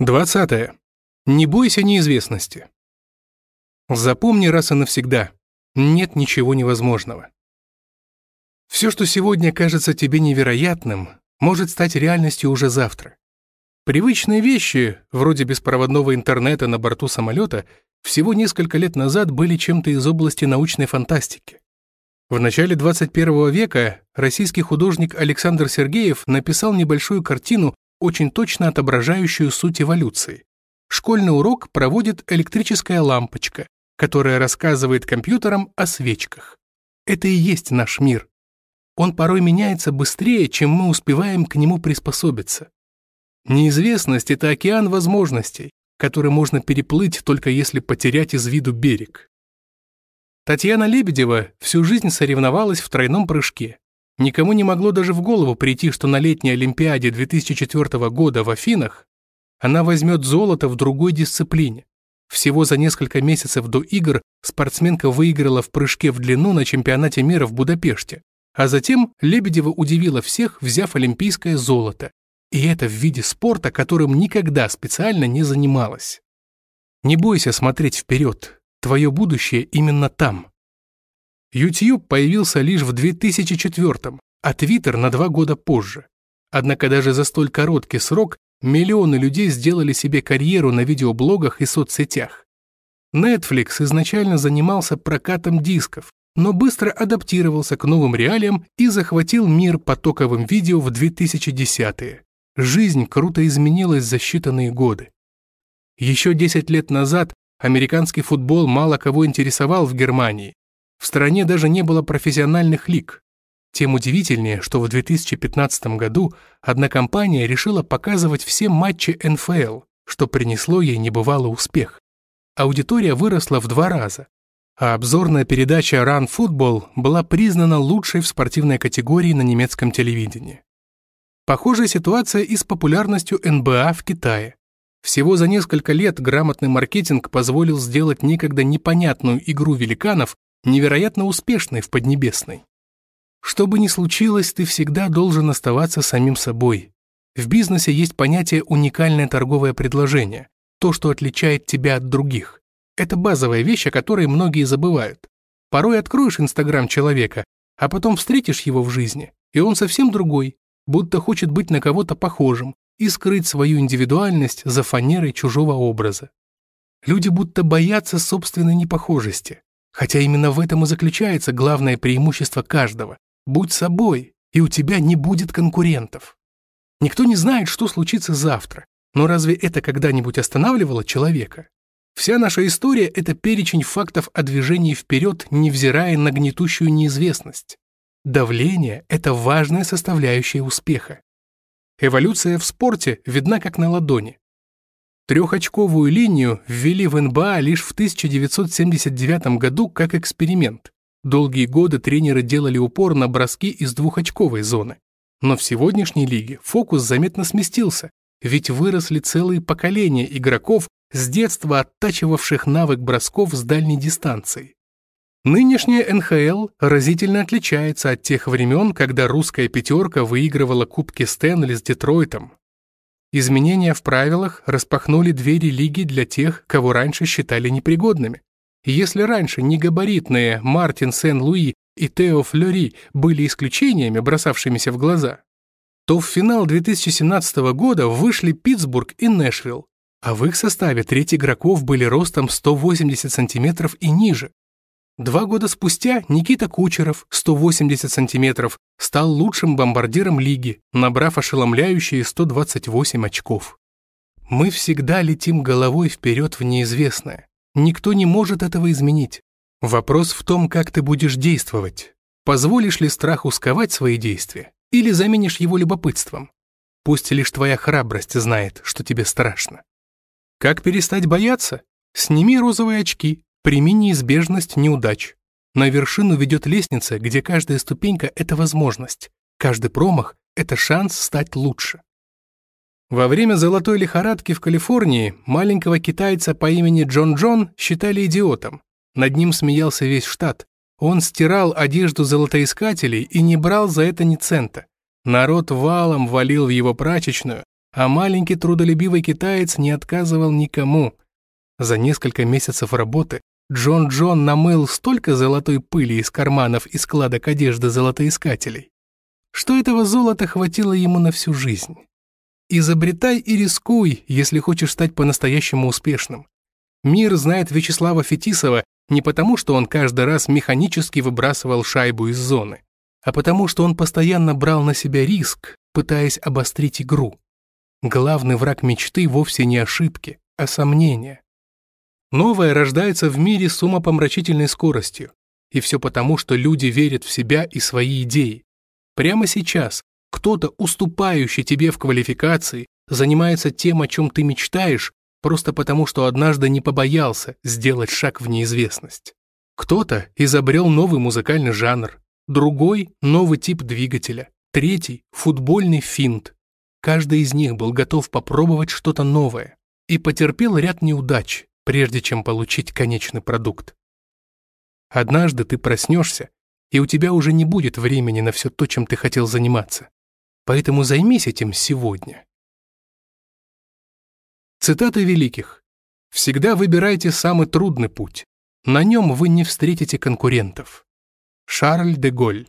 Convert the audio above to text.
20. Не бойся неизвестности. Запомни раз и навсегда, нет ничего невозможного. Все, что сегодня кажется тебе невероятным, может стать реальностью уже завтра. Привычные вещи, вроде беспроводного интернета на борту самолета, всего несколько лет назад были чем-то из области научной фантастики. В начале 21 века российский художник Александр Сергеев написал небольшую картину очень точно отображающую суть эволюции. Школьный урок проводит электрическая лампочка, которая рассказывает компьютерам о свечках. Это и есть наш мир. Он порой меняется быстрее, чем мы успеваем к нему приспособиться. Неизвестность — это океан возможностей, который можно переплыть только если потерять из виду берег. Татьяна Лебедева всю жизнь соревновалась в тройном прыжке. Никому не могло даже в голову прийти, что на летней Олимпиаде 2004 года в Афинах она возьмет золото в другой дисциплине. Всего за несколько месяцев до игр спортсменка выиграла в прыжке в длину на чемпионате мира в Будапеште, а затем Лебедева удивила всех, взяв олимпийское золото. И это в виде спорта, которым никогда специально не занималась. Не бойся смотреть вперед, твое будущее именно там. YouTube появился лишь в 2004 а Twitter на два года позже. Однако даже за столь короткий срок миллионы людей сделали себе карьеру на видеоблогах и соцсетях. Netflix изначально занимался прокатом дисков, но быстро адаптировался к новым реалиям и захватил мир потоковым видео в 2010-е. Жизнь круто изменилась за считанные годы. Еще 10 лет назад американский футбол мало кого интересовал в Германии, в стране даже не было профессиональных лиг. Тем удивительнее, что в 2015 году одна компания решила показывать все матчи НФЛ, что принесло ей небывалый успех. Аудитория выросла в два раза, а обзорная передача Run Football была признана лучшей в спортивной категории на немецком телевидении. Похожая ситуация и с популярностью НБА в Китае. Всего за несколько лет грамотный маркетинг позволил сделать некогда непонятную игру великанов невероятно успешной в Поднебесной. Что бы ни случилось, ты всегда должен оставаться самим собой. В бизнесе есть понятие «уникальное торговое предложение», то, что отличает тебя от других. Это базовая вещь, о которой многие забывают. Порой откроешь Инстаграм человека, а потом встретишь его в жизни, и он совсем другой, будто хочет быть на кого-то похожим и скрыть свою индивидуальность за фанерой чужого образа. Люди будто боятся собственной непохожести, Хотя именно в этом и заключается главное преимущество каждого. Будь собой, и у тебя не будет конкурентов. Никто не знает, что случится завтра, но разве это когда-нибудь останавливало человека? Вся наша история — это перечень фактов о движении вперед, невзирая на гнетущую неизвестность. Давление — это важная составляющая успеха. Эволюция в спорте видна как на ладони. Трехочковую линию ввели в НБА лишь в 1979 году как эксперимент. Долгие годы тренеры делали упор на броски из двухочковой зоны. Но в сегодняшней лиге фокус заметно сместился, ведь выросли целые поколения игроков, с детства оттачивавших навык бросков с дальней дистанции. Нынешняя НХЛ разительно отличается от тех времен, когда русская пятерка выигрывала Кубки Стэнли с Детройтом, Изменения в правилах распахнули двери лиги для тех, кого раньше считали непригодными. Если раньше негабаритные Мартин Сен-Луи и Тео Флори были исключениями, бросавшимися в глаза, то в финал 2017 года вышли Питтсбург и Нэшвилл, а в их составе треть игроков были ростом 180 сантиметров и ниже. Два года спустя Никита Кучеров, 180 сантиметров, стал лучшим бомбардиром лиги, набрав ошеломляющие 128 очков. Мы всегда летим головой вперед в неизвестное. Никто не может этого изменить. Вопрос в том, как ты будешь действовать. Позволишь ли страху сковать свои действия или заменишь его любопытством? Пусть лишь твоя храбрость знает, что тебе страшно. Как перестать бояться? Сними розовые очки, Прими неизбежность неудач. На вершину ведет лестница, где каждая ступенька — это возможность. Каждый промах — это шанс стать лучше. Во время золотой лихорадки в Калифорнии маленького китайца по имени Джон Джон считали идиотом. Над ним смеялся весь штат. Он стирал одежду золотоискателей и не брал за это ни цента. Народ валом валил в его прачечную, а маленький трудолюбивый китаец не отказывал никому. За несколько месяцев работы Джон Джон намыл столько золотой пыли из карманов и складок одежды золотоискателей, что этого золота хватило ему на всю жизнь. Изобретай и рискуй, если хочешь стать по-настоящему успешным. Мир знает Вячеслава Фетисова не потому, что он каждый раз механически выбрасывал шайбу из зоны, а потому, что он постоянно брал на себя риск, пытаясь обострить игру. Главный враг мечты вовсе не ошибки, а сомнения. Новое рождается в мире с умопомрачительной скоростью. И все потому, что люди верят в себя и свои идеи. Прямо сейчас кто-то, уступающий тебе в квалификации, занимается тем, о чем ты мечтаешь, просто потому, что однажды не побоялся сделать шаг в неизвестность. Кто-то изобрел новый музыкальный жанр, другой — новый тип двигателя, третий — футбольный финт. Каждый из них был готов попробовать что-то новое и потерпел ряд неудач, прежде чем получить конечный продукт. Однажды ты проснешься, и у тебя уже не будет времени на все то, чем ты хотел заниматься. Поэтому займись этим сегодня. Цитаты великих. «Всегда выбирайте самый трудный путь. На нем вы не встретите конкурентов». Шарль де Голь